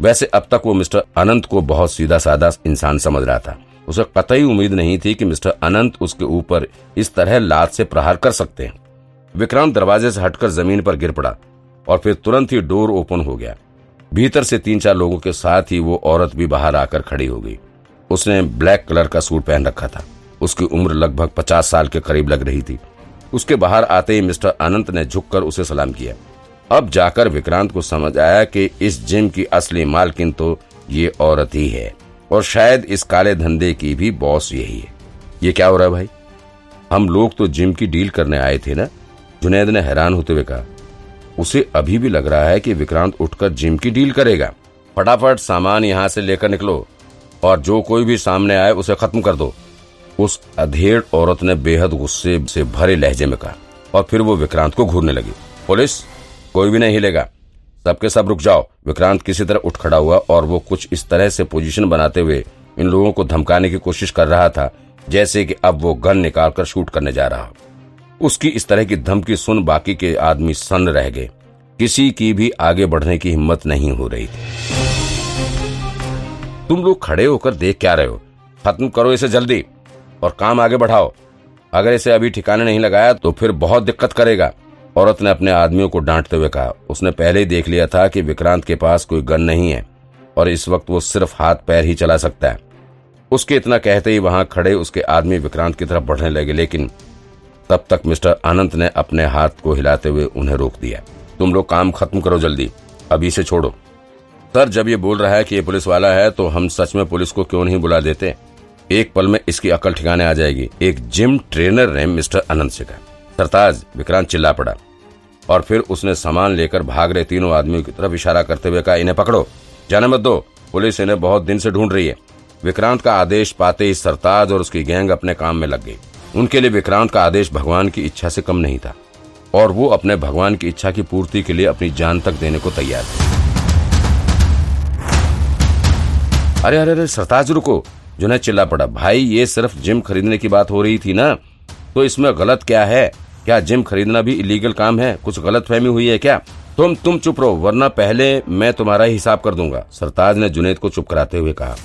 वैसे अब तक वो मिस्टर अनंत को बहुत सीधा साधा इंसान समझ रहा था। उसे कतई उम्मीद नहीं थी कि मिस्टर अनंत उसके ऊपर इस तरह लात से प्रहार कर सकते हैं। विक्रांत दरवाजे से हटकर ज़मीन पर गिर पड़ा और फिर तुरंत ही डोर ओपन हो गया। भीतर से तीन चार लोगों के साथ ही वो औरत भी बाहर आकर खड़ी हो गई। उसने ब्लैक कलर का सूट पहन रखा था। उसकी उम्र लगभग पचास साल के करीब लग रही थी। उसके बाहर आते ही मिस्टर अनंत ने झुककर उसे सलाम किया। अब जाकर विक्रांत को समझ आया कि इस जिम की असली मालकिन तो ये औरत ही है, और शायद इस काले धंधे की भी बॉस यही है। ये क्या हो रहा है भाई? हम लोग तो जिम की डील करने आए थे ना? जुनेद ने हैरान होते हुए कहा, उसे अभी भी लग रहा है कि विक्रांत उठकर जिम की डील करेगा। फटाफट सामान यहाँ से लेकर निकलो, और जो कोई भी सामने आए उसे खत्म कर दो। उस अधेड़ औरत ने बेहद गुस्से से भरे लहजे में कहा, और फिर वो विक्रांत को घूरने लगी। पुलिस? कोई भी नहीं हिलेगा। सबके सब रुक जाओ। विक्रांत किसी तरह उठ खड़ा हुआ और वो कुछ इस तरह से पोजीशन बनाते हुए इन लोगों को धमकाने की कोशिश कर रहा था, जैसे कि अब वो गन निकालकर शूट करने जा रहा उसकी इस तरह की धमकी सुन बाकी के आदमी सन्न रह गए। किसी की भी आगे बढ़ने की हिम्मत नहीं हो रही थी। तुम लोग खड़े होकर देख क्या रहे हो? खत्म करो इसे जल्दी और काम आगे बढ़ाओ। अगर इसे अभी ठिकाने नहीं लगाया तो फिर बहुत दिक्कत करेगा। औरत ने अपने आदमियों को डांटते हुए कहा, उसने पहले ही देख लिया था कि विक्रांत के पास कोई गन नहीं है, और इस वक्त वो सिर्फ़ हाथ पैर ही चला सकता है। उसके इतना कहते ही वहाँ खड़े उसके आदमी विक्रांत की तरफ़ बढ़ने लगे, लेकिन तब तक मिस्टर अनंत ने अपने हाथ को हिलाते हुए उन्हें रोक दिया। तुम लोग काम खत्म करो जल्दी, अभी इसे छोड़ो। सर, जब ये बोल रहा है कि ये पुलिस वाला है तो हम सच में पुलिस को क्यों नहीं बुला देते? एक पल में इसकी अकल ठिकाने आ जाएगी। एक जिम ट्रेनर ने मिस्टर अनंत से कहा। सरताज विक्रांत चिल्ला पड़ा और फिर उसने सामान लेकर भाग रहे तीनों आदमियों की तरफ़ इशारा करते हुए कहा, इन्हें पकड़ो। जाने मत दो, पुलिस इन्हें बहुत दिन से ढूंढ रही है। विक्रांत का आदेश पाते ही सरताज और उसकी गैंग अपने काम में लग गई। उनके लिए विक्रांत का आदेश भगवान की इच्छा से कम नहीं था और वो अपने भगवान की इच्छा की पूर्ति के लिए अपनी जान तक देने को तैयार थे। अरे अरे अरे, सरताज, रुको। जुनैद चिल्ला पड़ा, भाई, ये सिर्फ़ जिम खरीदने की बात हो रही थी ना? तो इसमें गलत क्या है? क्या जिम खरीदना भी इलीगल काम है? कुछ गलत फहमी हुई है क्या? तुम तुम चुप रहो, वरना पहले मैं तुम्हारा ही हिसाब कर दूँगा, सरताज ने जुनेद को चुप कराते हुए कहा।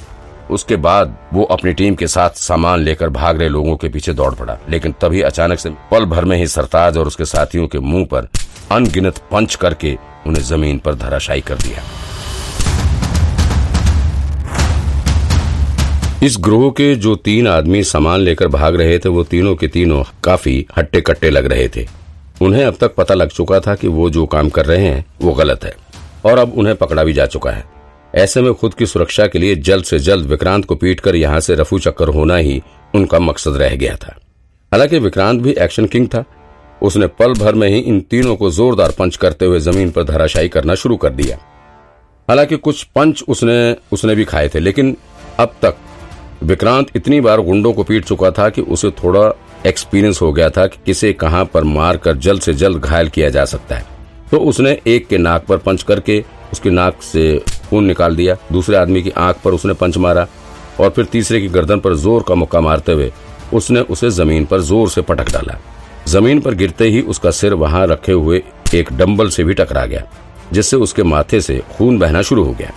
उसके बाद वो अपनी टीम के साथ सामान लेकर भाग रहे लोगों के पीछे दौड़ पड़ा, लेकिन तभी अचानक से पल भर में ही सरताज और उसके साथियों के मुँह पर अनगिनत पंच करके उन्हें ज़मीन पर धराशायी कर दिया। इस ग्रोह के जो तीन आदमी सामान लेकर भाग रहे थे, वो तीनों के तीनों काफ़ी हट्टे कट्टे लग रहे थे। उन्हें अब तक पता लग चुका था कि वो जो काम कर रहे हैं, वो गलत है। और अब उन्हें पकड़ा भी जा चुका है। ऐसे में खुद की सुरक्षा के लिए जल्द से जल्द विक्रांत को पीट कर यहाँ से रफू चक्कर होना ही उनका मकसद रह गया था। हालाँकि विक्रांत भी एक्शन किंग था। उसने पल भर में ही इन तीनों को जोरदार पंच करते हुए ज़मीन पर धराशायी करना शुरू कर दिया। हालाँकि कुछ पंच उसने उसने भी खाए थे, लेकिन अब तक विक्रांत इतनी बार गुंडों को पीट चुका था कि उसे थोड़ा एक्सपीरियंस हो गया था कि किसे कहाँ पर मार कर जल्द से जल्द घायल किया जा सकता है। तो उसने एक के नाक पर पंच करके उसकी नाक से खून निकाल दिया। दूसरे आदमी की आँख पर उसने पंच मारा और फिर तीसरे की गर्दन पर ज़ोर का मुक्का मारते हुए उसने उसे ज़मीन पर ज़ोर से पटक डाला। ज़मीन पर गिरते ही उसका सिर वहाँ रखे हुए एक डंबल से भी टकरा गया, जिससे उसके माथे से खून बहना शुरू हो गया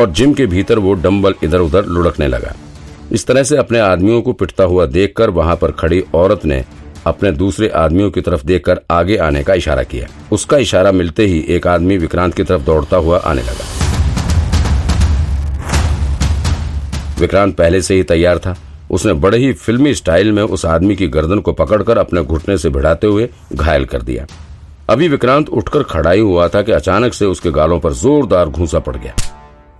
और जिम के भीतर वो डंबल इधर उधर लुढ़कने लगा। इस तरह से अपने आदमियों को पिटता हुआ देखकर वहाँ पर खड़ी औरत ने अपने दूसरे आदमियों की तरफ़ देखकर आगे आने का इशारा किया। उसका इशारा मिलते ही एक आदमी विक्रांत की तरफ़ दौड़ता हुआ आने लगा। विक्रांत पहले से ही तैयार था। उसने बड़े ही फिल्मी स्टाइल में उस आदमी की गर्दन को पकड़कर अपने घुटने से भिड़ाते हुए घायल कर दिया। अभी विक्रांत उठकर खड़ा ही हुआ था कि अचानक से उसके गालों पर जोरदार घूसा पड़ गया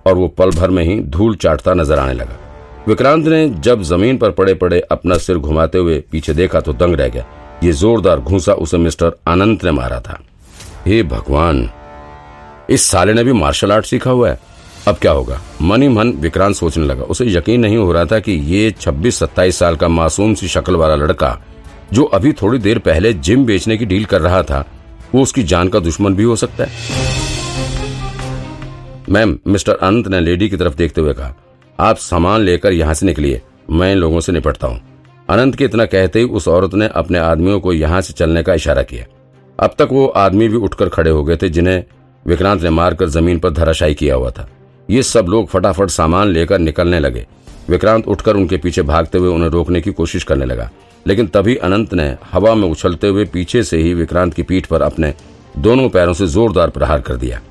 और वो पल भर में ही धूल चाटता नज़र आने लगा। विक्रांत ने जब ज़मीन पर पड़े पड़े अपना सिर घुमाते हुए पीछे देखा तो दंग रह गया। ये जोरदार घूसा उसे मिस्टर अनंत ने मारा था। हे भगवान, इस साले ने भी मार्शल आर्ट सीखा हुआ है। अब क्या होगा? मन ही मन विक्रांत सोचने लगा। उसे यकीन नहीं हो रहा था कि ये 26-27 साल का मासूम सी शक्ल वाला लड़का, जो अभी थोड़ी देर पहले जिम बेचने की डील कर रहा था, वो उसकी जान का दुश्मन भी हो सकता है। मैम, मिस्टर अनंत ने लेडी की तरफ़ देखते हुए कहा आप सामान लेकर यहाँ से निकलिए। मैं इन लोगों से निपटता हूँ। अनंत के इतना कहते ही उस औरत ने अपने आदमियों को यहाँ से चलने का इशारा किया। अब तक वो आदमी भी उठकर खड़े हो गए थे, जिन्हें विक्रांत ने मारकर ज़मीन पर धराशायी किया हुआ था। ये सब लोग फटाफट सामान लेकर निकलने लगे। विक्रांत उठकर उनके पीछे भागते हुए उन्हें रोकने की कोशिश करने लगा। लेकिन तभी अनंत ने हवा में उछलते हुए पीछे से ही विक्रांत की पीठ पर अपने दोनों पैरों से जोरदार प्रहार कर दिया।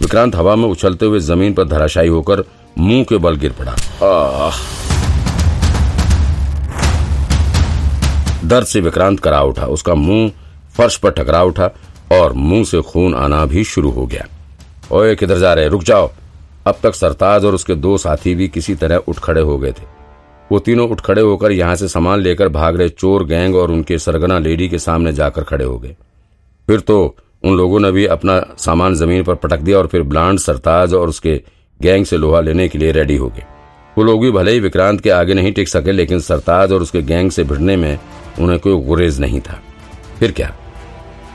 विक्रांत हवा में उछलते हुए ज़मीन पर धराशायी होकर मुँह के बल गिर पड़ा। आह। दर्द से विक्रांत करा उठा। उसका मुँह फर्श पर टकरा उठा और मुँह से खून आना भी शुरू हो गया। ओए किधर जा रहे? रुक जाओ। अब तक सरताज और उसके दो साथी भी किसी तरह उठ खड़े हो गए थे। वो तीनों उठ खड़े होकर यहाँ से सामान लेकर भाग रहे चोर गैंग और उनके सरगना लेडी के सामने जाकर खड़े हो गए। फिर तो उन लोगों ने भी अपना सामान ज़मीन पर पटक दिया और फिर ब्लांड सरताज और उसके गैंग से लोहा लेने के लिए रेडी हो गए। वो लोग भी भले ही विक्रांत के आगे नहीं टिक सके, लेकिन सरताज और उसके गैंग से भिड़ने में उन्हें कोई गुरेज नहीं था। फिर क्या?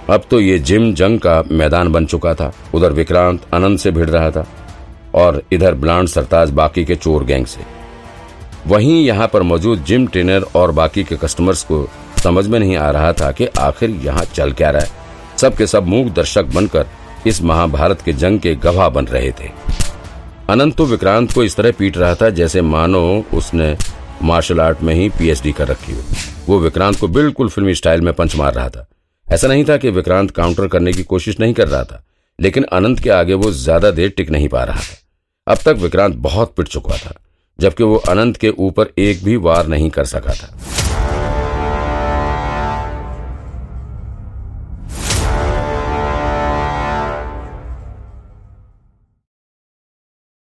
अब तो ये जिम जंग का मैदान बन चुका था। उधर विक्रांत अनंत से भिड़ रहा था और इधर ब्लांड सरताज बाकी के चोर गैंग से। वहीं यहाँ पर मौजूद जिम ट्रेनर और बाकी के कस्टमर्स को समझ में नहीं आ रहा था कि आखिर यहाँ चल क्या रहा है। सबके सब मूक दर्शक बनकर इस महाभारत के जंग के गवाह बन रहे थे। अनंत तो विक्रांत को इस तरह पीट रहा था जैसे मानो उसने मार्शल आर्ट में ही पीएचडी कर रखी हो। वो विक्रांत को बिल्कुल फिल्मी स्टाइल में पंच मार रहा था। ऐसा नहीं था कि विक्रांत काउंटर करने की कोशिश नहीं कर रहा था, लेकिन अनंत के आगे वो ज़्यादा देर टिक नहीं पा रहा था। अब तक विक्रांत बहुत पिट चुका था, जबकि वो अनंत के ऊपर एक भी वार नहीं कर सका था।